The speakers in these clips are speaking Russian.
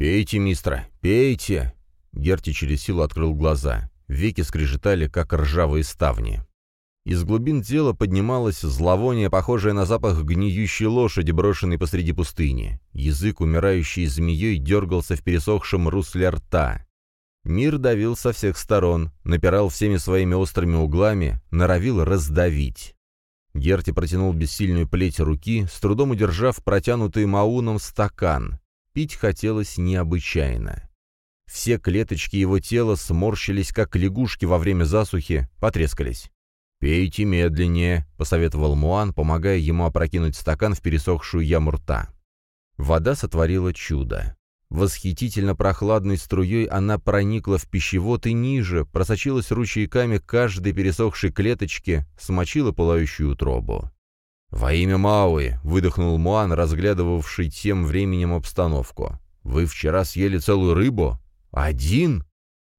«Пейте, мистер, пейте!» Герти через силу открыл глаза. Веки скрежетали, как ржавые ставни. Из глубин тела поднималось зловоние, похожее на запах гниющей лошади, брошенной посреди пустыни. Язык, умирающий змеей, дергался в пересохшем русле рта. Мир давил со всех сторон, напирал всеми своими острыми углами, норовил раздавить. Герти протянул бессильную плеть руки, с трудом удержав протянутый Мауном стакан. Пить хотелось необычайно. Все клеточки его тела сморщились, как лягушки во время засухи, потрескались. «Пейте медленнее», — посоветовал Муан, помогая ему опрокинуть стакан в пересохшую яму рта. Вода сотворила чудо. Восхитительно прохладной струей она проникла в пищевод и ниже, просочилась ручейками каждой пересохшей клеточки, смочила пылающую утробу. «Во имя Мауи!» — выдохнул Муан, разглядывавший тем временем обстановку. «Вы вчера съели целую рыбу? Один?»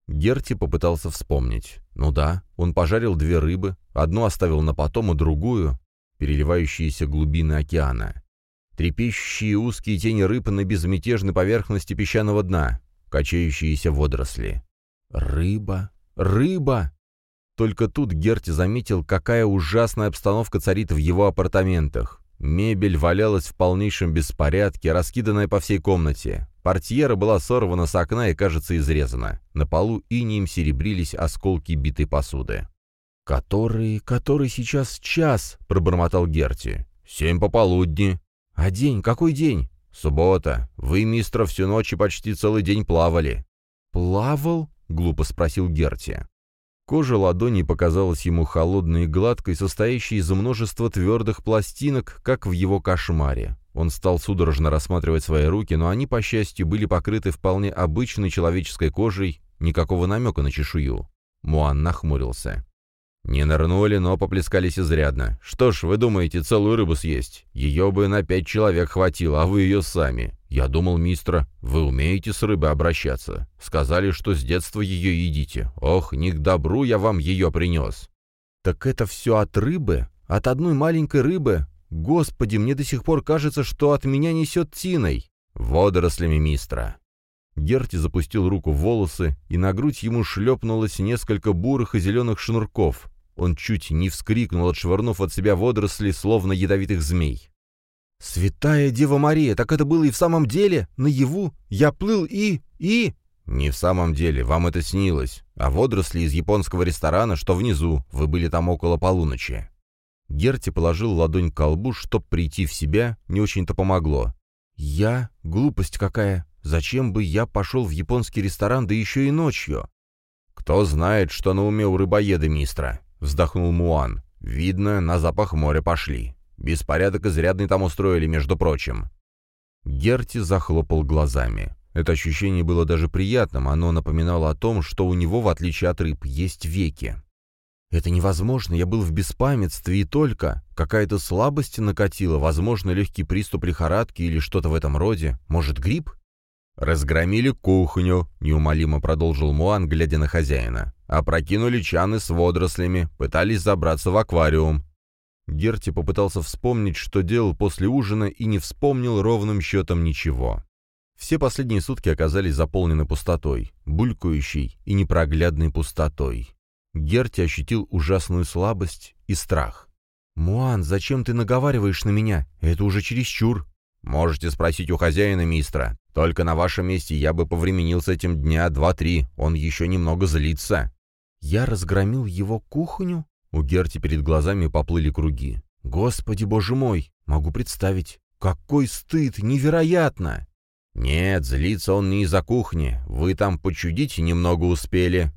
Герти попытался вспомнить. Ну да, он пожарил две рыбы, одну оставил на потом, а другую — переливающиеся глубины океана. Трепещущие узкие тени рыб на безмятежной поверхности песчаного дна, качающиеся водоросли. Рыба, рыба! Только тут Герти заметил, какая ужасная обстановка царит в его апартаментах. Мебель валялась в полнейшем беспорядке, раскиданная по всей комнате. Портьера была сорвана с окна и, кажется, изрезана. На полу инием серебрились осколки битой посуды. «Который... который сейчас час?» — пробормотал Герти. «Семь пополудни». «А день? Какой день?» «Суббота. Вы, мистер, всю ночь и почти целый день плавали». «Плавал?» — глупо спросил Герти. Кожа ладони показалась ему холодной и гладкой, состоящей из множества твердых пластинок, как в его кошмаре. Он стал судорожно рассматривать свои руки, но они, по счастью, были покрыты вполне обычной человеческой кожей, никакого намека на чешую. Муан нахмурился. «Не нырнули, но поплескались изрядно. Что ж, вы думаете, целую рыбу съесть? Ее бы на пять человек хватило, а вы ее сами. Я думал, мистера, вы умеете с рыбой обращаться. Сказали, что с детства ее едите. Ох, не к добру я вам ее принес». «Так это все от рыбы? От одной маленькой рыбы? Господи, мне до сих пор кажется, что от меня несет тиной. Водорослями мистера. Герти запустил руку в волосы, и на грудь ему шлепнулось несколько бурых и зеленых шнурков. Он чуть не вскрикнул, отшвырнув от себя водоросли, словно ядовитых змей. «Святая Дева Мария, так это было и в самом деле? Наяву? Я плыл и... и...» «Не в самом деле, вам это снилось. А водоросли из японского ресторана, что внизу, вы были там около полуночи». Герти положил ладонь к колбу, чтоб прийти в себя, не очень-то помогло. «Я? Глупость какая! Зачем бы я пошел в японский ресторан, да еще и ночью?» «Кто знает, что на уме у рыбоеда, мистра?» — вздохнул Муан. «Видно, на запах моря пошли. Беспорядок изрядный там устроили, между прочим». Герти захлопал глазами. Это ощущение было даже приятным, оно напоминало о том, что у него, в отличие от рыб, есть веки. Это невозможно, я был в беспамятстве и только. Какая-то слабость накатила, возможно, легкий приступ лихорадки или что-то в этом роде. Может, грипп? «Разгромили кухню», — неумолимо продолжил Муан, глядя на хозяина. «Опрокинули чаны с водорослями, пытались забраться в аквариум». Герти попытался вспомнить, что делал после ужина, и не вспомнил ровным счетом ничего. Все последние сутки оказались заполнены пустотой, булькающей и непроглядной пустотой. Герти ощутил ужасную слабость и страх. «Муан, зачем ты наговариваешь на меня? Это уже чересчур». «Можете спросить у хозяина, мистера. Только на вашем месте я бы повременил с этим дня два-три. Он еще немного злится». «Я разгромил его кухню?» У Герти перед глазами поплыли круги. «Господи, боже мой! Могу представить. Какой стыд! Невероятно!» «Нет, злится он не из-за кухни. Вы там почудить немного успели.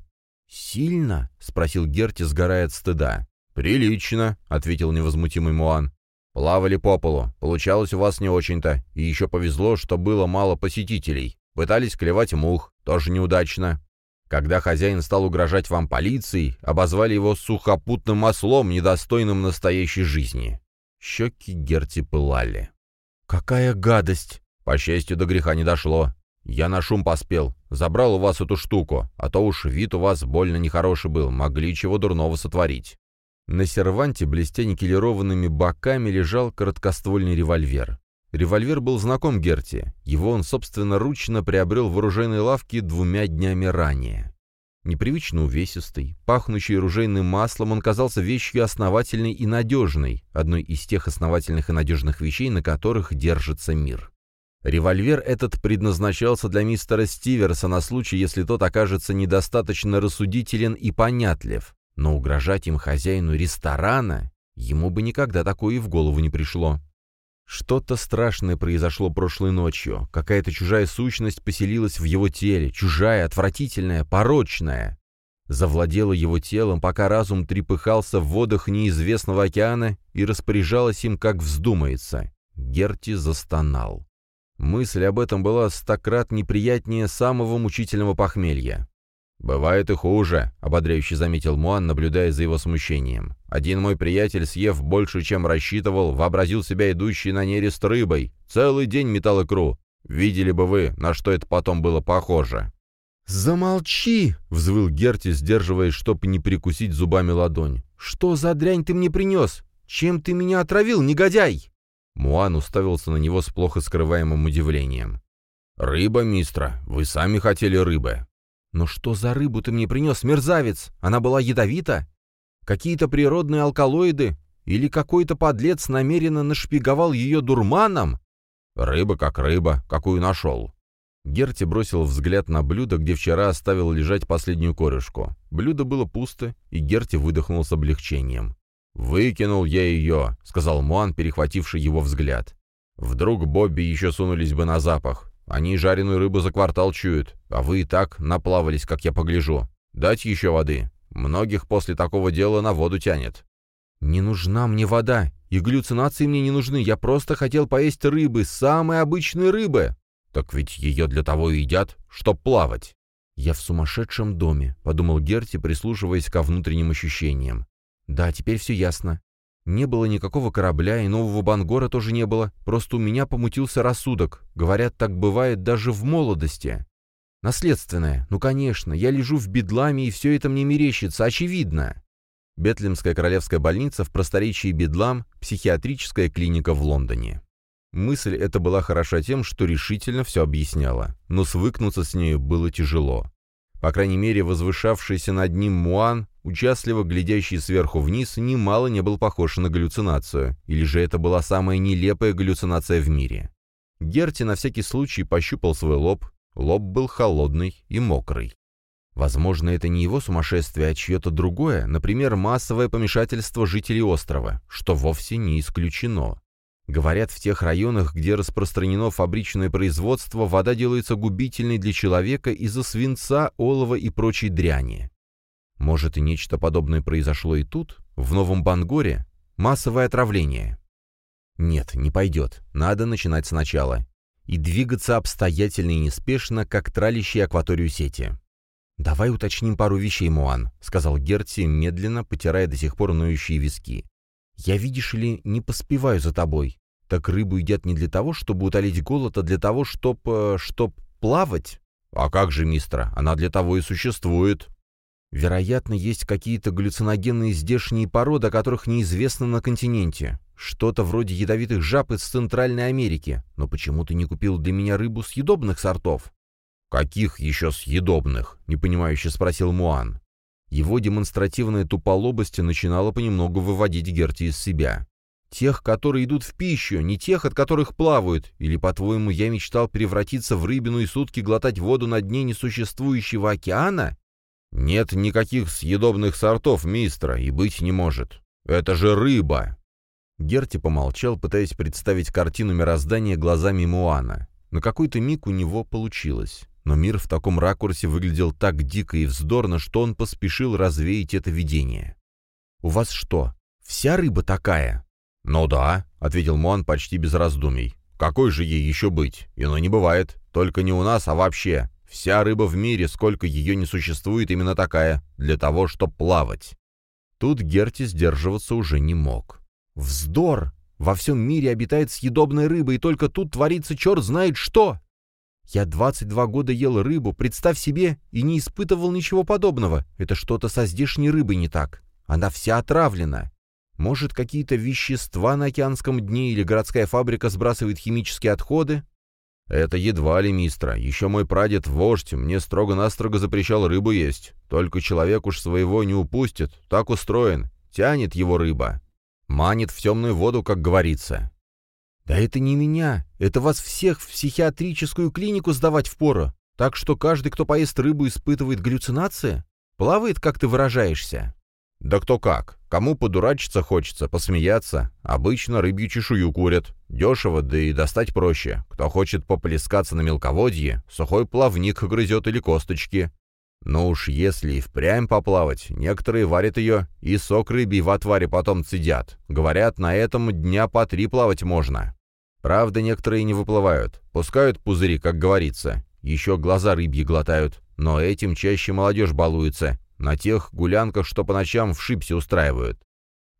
«Сильно?» — спросил Герти, сгорая от стыда. «Прилично», — ответил невозмутимый Муан. «Плавали по полу. Получалось у вас не очень-то. И еще повезло, что было мало посетителей. Пытались клевать мух. Тоже неудачно. Когда хозяин стал угрожать вам полицией, обозвали его сухопутным маслом, недостойным настоящей жизни». Щеки Герти пылали. «Какая гадость!» По счастью, до греха не дошло. «Я на шум поспел. Забрал у вас эту штуку, а то уж вид у вас больно нехороший был, могли чего дурного сотворить». На серванте, блестя никелированными боками, лежал короткоствольный револьвер. Револьвер был знаком Герти. Его он собственноручно приобрел в оружейной лавке двумя днями ранее. Непривычно увесистый, пахнущий ружейным маслом, он казался вещью основательной и надежной, одной из тех основательных и надежных вещей, на которых держится мир. Револьвер этот предназначался для мистера Стиверса на случай, если тот окажется недостаточно рассудителен и понятлив, но угрожать им хозяину ресторана ему бы никогда такое и в голову не пришло. Что-то страшное произошло прошлой ночью, какая-то чужая сущность поселилась в его теле, чужая, отвратительная, порочная. Завладела его телом, пока разум трепыхался в водах неизвестного океана и распоряжалась им, как вздумается. Герти застонал. Мысль об этом была стократ неприятнее самого мучительного похмелья. «Бывает и хуже», — ободряюще заметил Муан, наблюдая за его смущением. «Один мой приятель, съев больше, чем рассчитывал, вообразил себя идущий на нерест рыбой. Целый день метал икру. Видели бы вы, на что это потом было похоже». «Замолчи!» — взвыл Герти, сдерживаясь, чтобы не прикусить зубами ладонь. «Что за дрянь ты мне принес? Чем ты меня отравил, негодяй?» Муан уставился на него с плохо скрываемым удивлением. «Рыба, мистра, вы сами хотели рыбы». «Но что за рыбу ты мне принес, мерзавец? Она была ядовита? Какие-то природные алкалоиды? Или какой-то подлец намеренно нашпиговал ее дурманом?» «Рыба как рыба, какую нашел». Герти бросил взгляд на блюдо, где вчера оставил лежать последнюю корешку. Блюдо было пусто, и Герти выдохнул с облегчением. «Выкинул я ее», — сказал Муан, перехвативший его взгляд. «Вдруг Бобби еще сунулись бы на запах. Они жареную рыбу за квартал чуют, а вы и так наплавались, как я погляжу. Дать еще воды. Многих после такого дела на воду тянет». «Не нужна мне вода, и галлюцинации мне не нужны. Я просто хотел поесть рыбы, самой обычной рыбы». «Так ведь ее для того и едят, чтоб плавать». «Я в сумасшедшем доме», — подумал Герти, прислушиваясь ко внутренним ощущениям. Да, теперь все ясно. Не было никакого корабля, и нового Бангора тоже не было, просто у меня помутился рассудок. Говорят, так бывает даже в молодости. Наследственное. Ну, конечно, я лежу в бедламе, и все это мне мерещится, очевидно. Бетлемская королевская больница в просторечии Бедлам, психиатрическая клиника в Лондоне. Мысль эта была хороша тем, что решительно все объясняла, но свыкнуться с нею было тяжело. По крайней мере, возвышавшийся над ним Муан, участливо глядящий сверху вниз, немало не был похож на галлюцинацию, или же это была самая нелепая галлюцинация в мире. Герти на всякий случай пощупал свой лоб, лоб был холодный и мокрый. Возможно, это не его сумасшествие, а чье-то другое, например, массовое помешательство жителей острова, что вовсе не исключено. Говорят, в тех районах, где распространено фабричное производство, вода делается губительной для человека из-за свинца, олова и прочей дряни. Может, и нечто подобное произошло и тут, в Новом Бангоре? Массовое отравление? Нет, не пойдет. Надо начинать сначала. И двигаться обстоятельно и неспешно, как тралящий акваторию сети. «Давай уточним пару вещей, Муан», — сказал Герти, медленно потирая до сих пор ноющие виски. Я, видишь ли, не поспеваю за тобой. Так рыбу едят не для того, чтобы утолить голод, а для того, чтоб... Э, чтоб плавать. А как же, мистер, она для того и существует. Вероятно, есть какие-то галлюциногенные здешние породы, о которых неизвестно на континенте. Что-то вроде ядовитых жаб из Центральной Америки. Но почему ты не купил для меня рыбу съедобных сортов? «Каких еще съедобных?» — непонимающе спросил Муан. Его демонстративная туполобость начинала понемногу выводить Герти из себя. Тех, которые идут в пищу, не тех, от которых плавают. Или, по-твоему, я мечтал превратиться в рыбину и сутки глотать воду на дне несуществующего океана? Нет никаких съедобных сортов, мистера, и быть не может. Это же рыба!» Герти помолчал, пытаясь представить картину мироздания глазами Муана. На какой-то миг у него получилось но мир в таком ракурсе выглядел так дико и вздорно, что он поспешил развеять это видение. «У вас что, вся рыба такая?» «Ну да», — ответил Мон почти без раздумий. «Какой же ей еще быть? Ино не бывает. Только не у нас, а вообще. Вся рыба в мире, сколько ее не существует, именно такая, для того, чтобы плавать». Тут Герти сдерживаться уже не мог. «Вздор! Во всем мире обитает съедобная рыба, и только тут творится черт знает что!» Я 22 года ел рыбу, представь себе, и не испытывал ничего подобного. Это что-то со здешней рыбой не так. Она вся отравлена. Может, какие-то вещества на океанском дне или городская фабрика сбрасывает химические отходы? Это едва ли, мистра. Еще мой прадед, вождь, мне строго-настрого запрещал рыбу есть. Только человек уж своего не упустит. Так устроен. Тянет его рыба. Манит в темную воду, как говорится. «Да это не меня. Это вас всех в психиатрическую клинику сдавать впору. Так что каждый, кто поест рыбу, испытывает галлюцинации? Плавает, как ты выражаешься?» «Да кто как. Кому подурачиться хочется, посмеяться. Обычно рыбью чешую курят. Дешево, да и достать проще. Кто хочет поплескаться на мелководье, сухой плавник грызет или косточки. Но уж если и впрямь поплавать, некоторые варят ее и сок рыбий в отваре потом цедят. Говорят, на этом дня по три плавать можно. Правда, некоторые не выплывают. Пускают пузыри, как говорится. Еще глаза рыбьи глотают. Но этим чаще молодежь балуется. На тех гулянках, что по ночам в шипсе устраивают.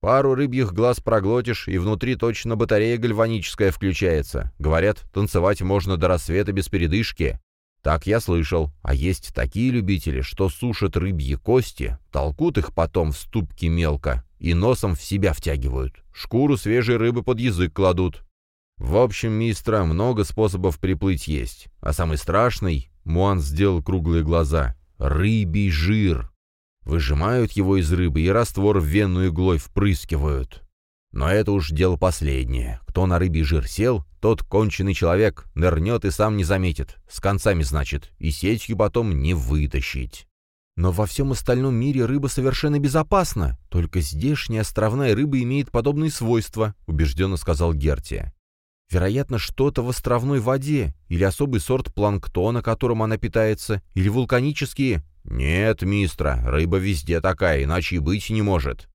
Пару рыбьих глаз проглотишь, и внутри точно батарея гальваническая включается. Говорят, танцевать можно до рассвета без передышки. Так я слышал. А есть такие любители, что сушат рыбьи кости, толкут их потом в ступки мелко и носом в себя втягивают. Шкуру свежей рыбы под язык кладут. В общем, мистера, много способов приплыть есть. А самый страшный, Муан сделал круглые глаза, рыбий жир. Выжимают его из рыбы и раствор в венную иглой впрыскивают. Но это уж дело последнее. Кто на рыбий жир сел, тот конченый человек, нырнет и сам не заметит. С концами, значит, и сетью потом не вытащить. Но во всем остальном мире рыба совершенно безопасна. Только здешняя островная рыба имеет подобные свойства, убежденно сказал Гертия. Вероятно, что-то в островной воде, или особый сорт планктона, которым она питается, или вулканические, «Нет, мистра, рыба везде такая, иначе и быть не может».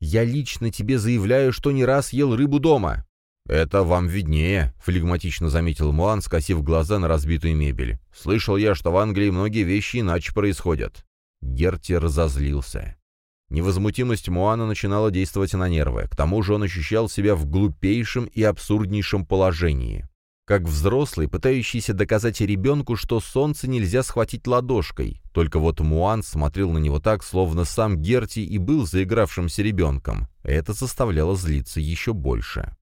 «Я лично тебе заявляю, что не раз ел рыбу дома». «Это вам виднее», — флегматично заметил Муан, скосив глаза на разбитую мебель. «Слышал я, что в Англии многие вещи иначе происходят». Герти разозлился. Невозмутимость Муана начинала действовать на нервы. К тому же он ощущал себя в глупейшем и абсурднейшем положении как взрослый, пытающийся доказать ребенку, что солнце нельзя схватить ладошкой. Только вот Муан смотрел на него так, словно сам Герти и был заигравшимся ребенком. Это заставляло злиться еще больше.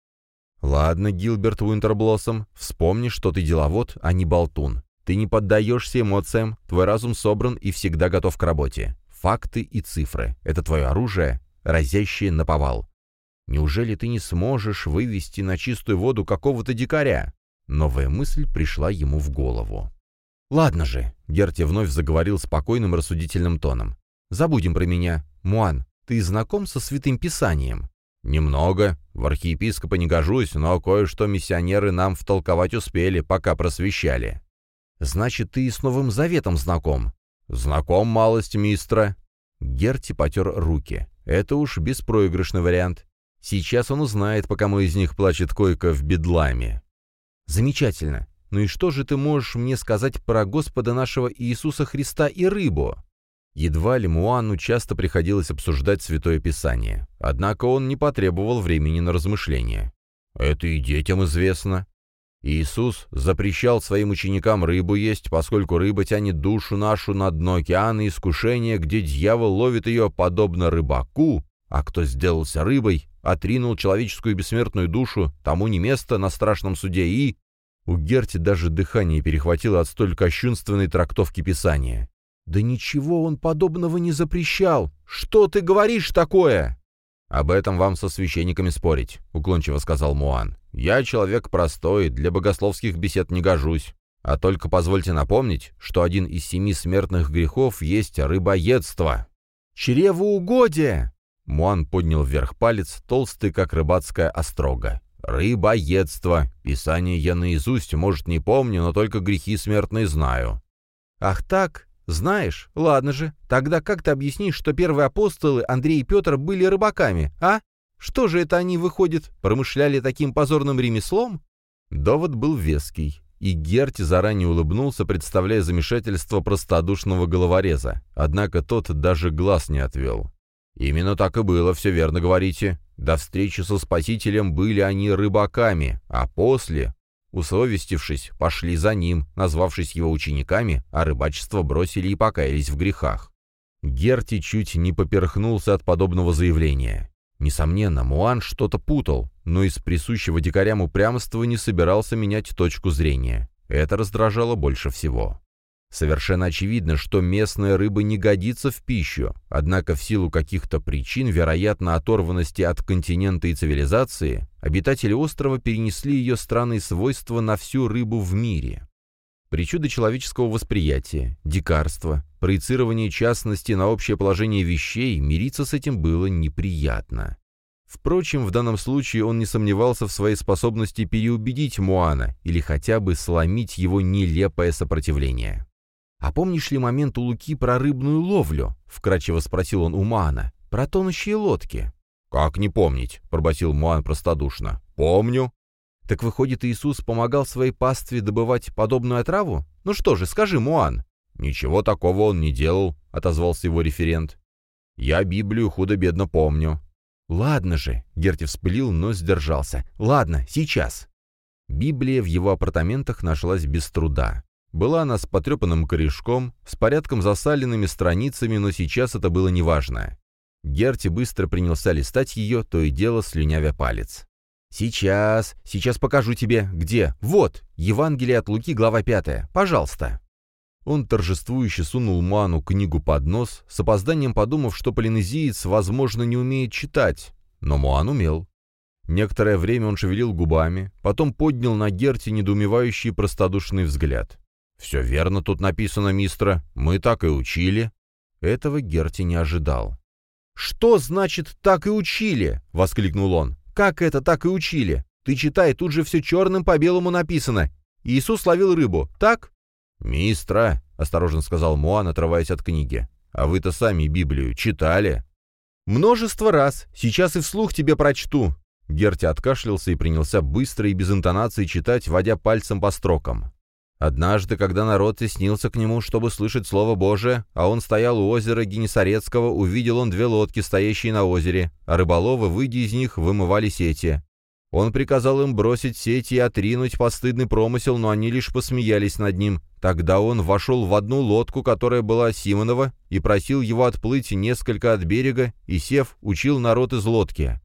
«Ладно, Гилберт Уинтерблоссом, вспомни, что ты деловод, а не болтун. Ты не поддаешься эмоциям, твой разум собран и всегда готов к работе. Факты и цифры — это твое оружие, разящее на повал. Неужели ты не сможешь вывести на чистую воду какого-то дикаря? Новая мысль пришла ему в голову. «Ладно же», — Герти вновь заговорил спокойным рассудительным тоном. «Забудем про меня. Муан, ты знаком со Святым Писанием?» «Немного. В архиепископа не гожусь, но кое-что миссионеры нам втолковать успели, пока просвещали». «Значит, ты и с Новым Заветом знаком?» «Знаком малость, мистра». Герти потер руки. «Это уж беспроигрышный вариант. Сейчас он узнает, по кому из них плачет койка в бедламе». Замечательно. Ну и что же ты можешь мне сказать про Господа нашего Иисуса Христа и рыбу? Едва ли Муану часто приходилось обсуждать Святое Писание. Однако он не потребовал времени на размышления. Это и детям известно. Иисус запрещал своим ученикам рыбу есть, поскольку рыба тянет душу нашу на дно океана искушения, где дьявол ловит ее подобно рыбаку, а кто сделался рыбой, отринул человеческую бессмертную душу, тому не место на страшном суде и... У Герти даже дыхание перехватило от столь кощунственной трактовки Писания. «Да ничего он подобного не запрещал! Что ты говоришь такое?» «Об этом вам со священниками спорить», — уклончиво сказал Муан. «Я человек простой, для богословских бесед не гожусь. А только позвольте напомнить, что один из семи смертных грехов есть рыбоедство». «Чревоугодие!» Муан поднял вверх палец, толстый, как рыбацкая острога. «Рыбоедство. Писание я наизусть, может, не помню, но только грехи смертные знаю». «Ах так? Знаешь? Ладно же. Тогда как ты объяснишь, что первые апостолы, Андрей и Петр, были рыбаками, а? Что же это они, выходит, промышляли таким позорным ремеслом?» Довод был веский, и Герти заранее улыбнулся, представляя замешательство простодушного головореза. Однако тот даже глаз не отвел. «Именно так и было, все верно говорите. До встречи со Спасителем были они рыбаками, а после, усовестившись, пошли за ним, назвавшись его учениками, а рыбачество бросили и покаялись в грехах». Герти чуть не поперхнулся от подобного заявления. Несомненно, Муан что-то путал, но из присущего дикарям упрямства не собирался менять точку зрения. Это раздражало больше всего. Совершенно очевидно, что местная рыба не годится в пищу, однако в силу каких-то причин, вероятно, оторванности от континента и цивилизации, обитатели острова перенесли ее странные свойства на всю рыбу в мире. Причуды человеческого восприятия, дикарство, проецирование частности на общее положение вещей, мириться с этим было неприятно. Впрочем, в данном случае он не сомневался в своей способности переубедить Муана или хотя бы сломить его нелепое сопротивление. «А помнишь ли момент у Луки про рыбную ловлю?» — вкратчиво спросил он у Муана. «Про тонущие лодки». «Как не помнить?» — пробасил Муан простодушно. «Помню». «Так выходит, Иисус помогал своей пастве добывать подобную отраву? Ну что же, скажи, Муан». «Ничего такого он не делал», — отозвался его референт. «Я Библию худо-бедно помню». «Ладно же», — Герти вспылил, но сдержался. «Ладно, сейчас». Библия в его апартаментах нашлась без труда. Была она с потрепанным корешком, с порядком засаленными страницами, но сейчас это было неважно. Герти быстро принялся листать ее, то и дело слюнявя палец. «Сейчас, сейчас покажу тебе, где. Вот, Евангелие от Луки, глава 5. Пожалуйста». Он торжествующе сунул Ману книгу под нос, с опозданием подумав, что полинезиец, возможно, не умеет читать. Но Муан умел. Некоторое время он шевелил губами, потом поднял на Герти недоумевающий простодушный взгляд. «Все верно тут написано, мистера. Мы так и учили». Этого Герти не ожидал. «Что значит «так и учили»?» — воскликнул он. «Как это так и учили? Ты читай, тут же все черным по белому написано. Иисус ловил рыбу, так?» «Мистра», — осторожно сказал Муан, отрываясь от книги. «А вы-то сами Библию читали?» «Множество раз. Сейчас и вслух тебе прочту». Герти откашлялся и принялся быстро и без интонации читать, водя пальцем по строкам. Однажды, когда народ теснился к нему, чтобы слышать Слово Божие, а он стоял у озера Генесарецкого, увидел он две лодки, стоящие на озере, а рыболовы, выйдя из них, вымывали сети. Он приказал им бросить сети и отринуть постыдный промысел, но они лишь посмеялись над ним. Тогда он вошел в одну лодку, которая была Симонова, и просил его отплыть несколько от берега, и, сев, учил народ из лодки.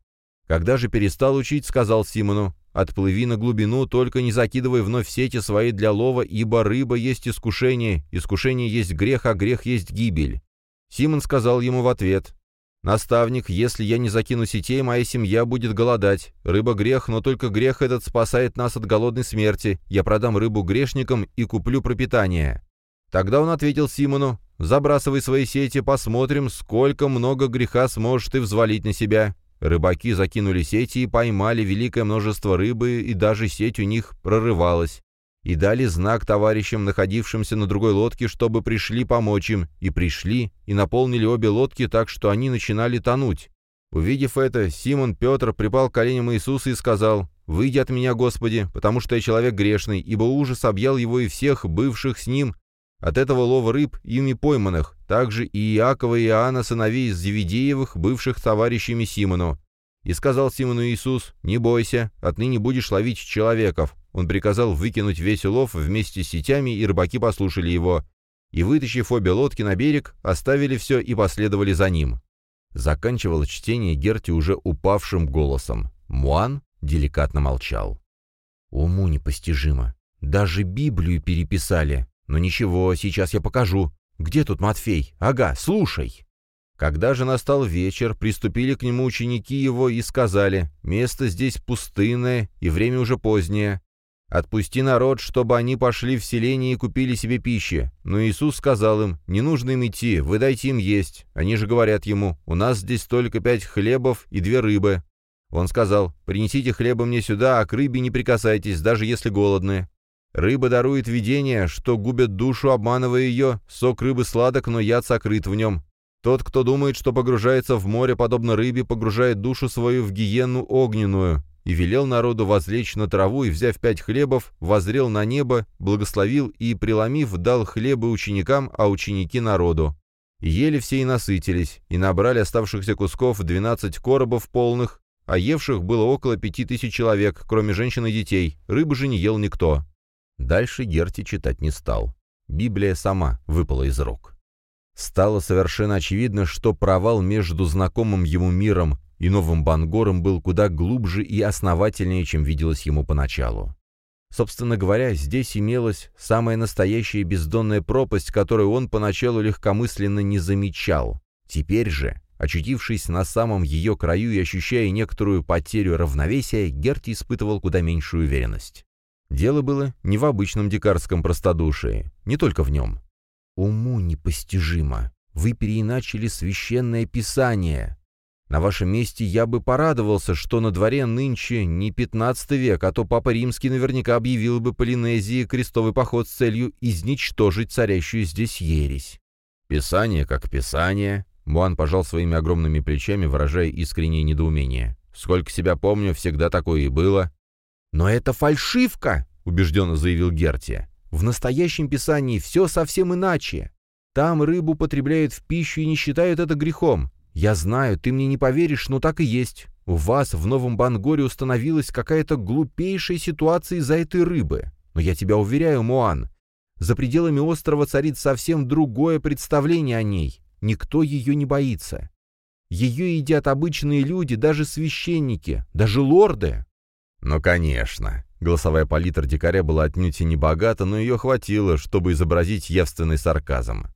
Когда же перестал учить, сказал Симону, Отплыви на глубину, только не закидывай вновь сети свои для лова, ибо рыба есть искушение, искушение есть грех, а грех есть гибель». Симон сказал ему в ответ, «Наставник, если я не закину сетей, моя семья будет голодать. Рыба грех, но только грех этот спасает нас от голодной смерти. Я продам рыбу грешникам и куплю пропитание». Тогда он ответил Симону, «Забрасывай свои сети, посмотрим, сколько много греха сможешь ты взвалить на себя. Рыбаки закинули сети и поймали великое множество рыбы, и даже сеть у них прорывалась. И дали знак товарищам, находившимся на другой лодке, чтобы пришли помочь им, и пришли, и наполнили обе лодки так, что они начинали тонуть. Увидев это, Симон Петр припал к коленям Иисуса и сказал, «Выйди от меня, Господи, потому что я человек грешный, ибо ужас объял его и всех бывших с ним, от этого лова рыб, ими пойманных, также и Иакова и Иоанна, сыновей Зеведеевых, бывших товарищами Симону. И сказал Симону Иисус, «Не бойся, отныне будешь ловить человеков». Он приказал выкинуть весь улов вместе с сетями, и рыбаки послушали его. И, вытащив обе лодки на берег, оставили все и последовали за ним. Заканчивал чтение Герти уже упавшим голосом. Муан деликатно молчал. «Уму непостижимо. Даже Библию переписали. «Ну ничего, сейчас я покажу. Где тут Матфей? Ага, слушай!» Когда же настал вечер, приступили к нему ученики его и сказали, «Место здесь пустынное, и время уже позднее. Отпусти народ, чтобы они пошли в селение и купили себе пищи». Но Иисус сказал им, «Не нужно им идти, вы дайте им есть». Они же говорят ему, «У нас здесь только пять хлебов и две рыбы». Он сказал, «Принесите хлеба мне сюда, а к рыбе не прикасайтесь, даже если голодные». Рыба дарует видение, что губят душу, обманывая ее, сок рыбы сладок, но яд сокрыт в нем. Тот, кто думает, что погружается в море, подобно рыбе, погружает душу свою в гиенну огненную, и велел народу возлечь на траву, и, взяв пять хлебов, возрел на небо, благословил и, преломив, дал хлебы ученикам, а ученики народу. Ели все и насытились, и набрали оставшихся кусков двенадцать коробов полных, а евших было около пяти тысяч человек, кроме женщин и детей, рыбы же не ел никто. Дальше Герти читать не стал. Библия сама выпала из рук. Стало совершенно очевидно, что провал между знакомым ему миром и новым Бангором был куда глубже и основательнее, чем виделось ему поначалу. Собственно говоря, здесь имелась самая настоящая бездонная пропасть, которую он поначалу легкомысленно не замечал. Теперь же, очутившись на самом ее краю и ощущая некоторую потерю равновесия, Герти испытывал куда меньшую уверенность. Дело было не в обычном дикарском простодушии, не только в нем. «Уму непостижимо. Вы переиначили священное писание. На вашем месте я бы порадовался, что на дворе нынче не пятнадцатый век, а то Папа Римский наверняка объявил бы Полинезии крестовый поход с целью изничтожить царящую здесь ересь. Писание как писание. Муан пожал своими огромными плечами, выражая искреннее недоумение. Сколько себя помню, всегда такое и было. «Но это фальшивка!» — убежденно заявил Герти. «В настоящем писании все совсем иначе. Там рыбу потребляют в пищу и не считают это грехом. Я знаю, ты мне не поверишь, но так и есть. У вас в Новом Бангоре установилась какая-то глупейшая ситуация из-за этой рыбы. Но я тебя уверяю, Муан, за пределами острова царит совсем другое представление о ней. Никто ее не боится. Ее едят обычные люди, даже священники, даже лорды. Ну, конечно. Голосовая палитра дикаря была отнюдь и не богата, но ее хватило, чтобы изобразить явственный сарказм.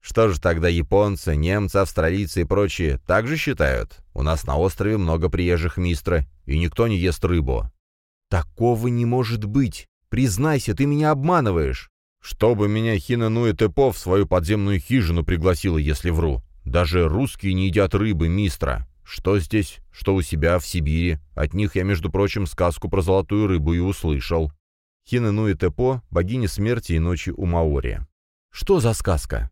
Что же тогда японцы, немцы, австралийцы и прочие также считают? У нас на острове много приезжих мистра, и никто не ест рыбу. Такого не может быть. Признайся, ты меня обманываешь. Чтобы меня Хинануэ Тепо в свою подземную хижину пригласила, если вру. Даже русские не едят рыбы, мистра. Что здесь, что у себя, в Сибири. От них я, между прочим, сказку про золотую рыбу и услышал. Хинануэ Тепо — богиня смерти и ночи у Маори. Что за сказка?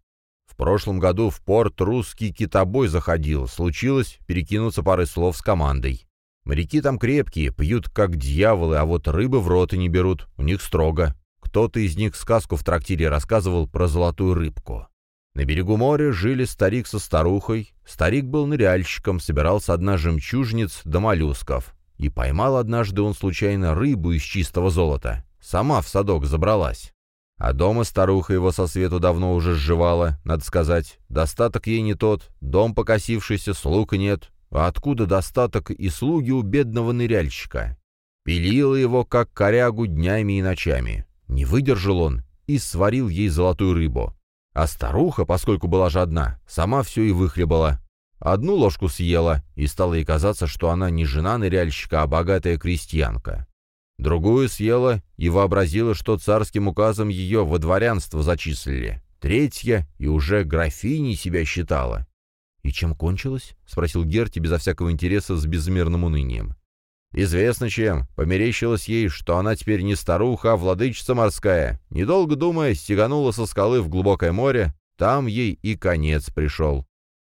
прошлом году в порт русский китобой заходил, случилось перекинуться парой слов с командой. Моряки там крепкие, пьют как дьяволы, а вот рыбы в роты не берут, у них строго. Кто-то из них сказку в трактире рассказывал про золотую рыбку. На берегу моря жили старик со старухой. Старик был ныряльщиком, собирал со дна жемчужниц до моллюсков. И поймал однажды он случайно рыбу из чистого золота. Сама в садок забралась. А дома старуха его со свету давно уже сживала, надо сказать. Достаток ей не тот, дом покосившийся, слуг нет. А откуда достаток и слуги у бедного ныряльщика? Пилила его, как корягу, днями и ночами. Не выдержал он и сварил ей золотую рыбу. А старуха, поскольку была жадна, сама все и выхлебала. Одну ложку съела, и стало ей казаться, что она не жена ныряльщика, а богатая крестьянка. Другую съела и вообразила, что царским указом ее во дворянство зачислили. Третья и уже графиней себя считала. «И чем кончилось?» — спросил Герти безо всякого интереса с безмерным унынием. «Известно чем. Померещилось ей, что она теперь не старуха, а владычица морская. Недолго думая, стеганула со скалы в глубокое море. Там ей и конец пришел».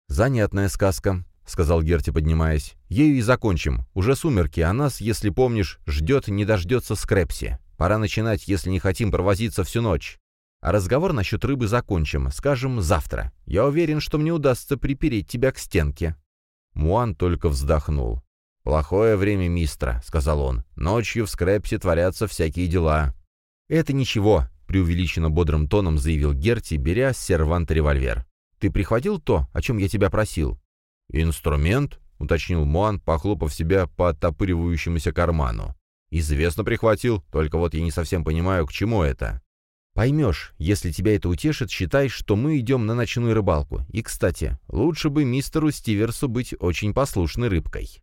«Занятная сказка», — сказал Герти, поднимаясь. «Ею и закончим. Уже сумерки, а нас, если помнишь, ждет не дождется скрепси. Пора начинать, если не хотим провозиться всю ночь. А разговор насчет рыбы закончим, скажем, завтра. Я уверен, что мне удастся припереть тебя к стенке». Муан только вздохнул. «Плохое время, мистра», — сказал он. «Ночью в скрепсе творятся всякие дела». «Это ничего», — преувеличенно бодрым тоном заявил Герти, беря с серванта револьвер. «Ты прихватил то, о чем я тебя просил?» «Инструмент?» — уточнил Муан, похлопав себя по оттопыривающемуся карману. «Известно прихватил, только вот я не совсем понимаю, к чему это». «Поймешь, если тебя это утешит, считай, что мы идем на ночную рыбалку. И, кстати, лучше бы мистеру Стиверсу быть очень послушной рыбкой».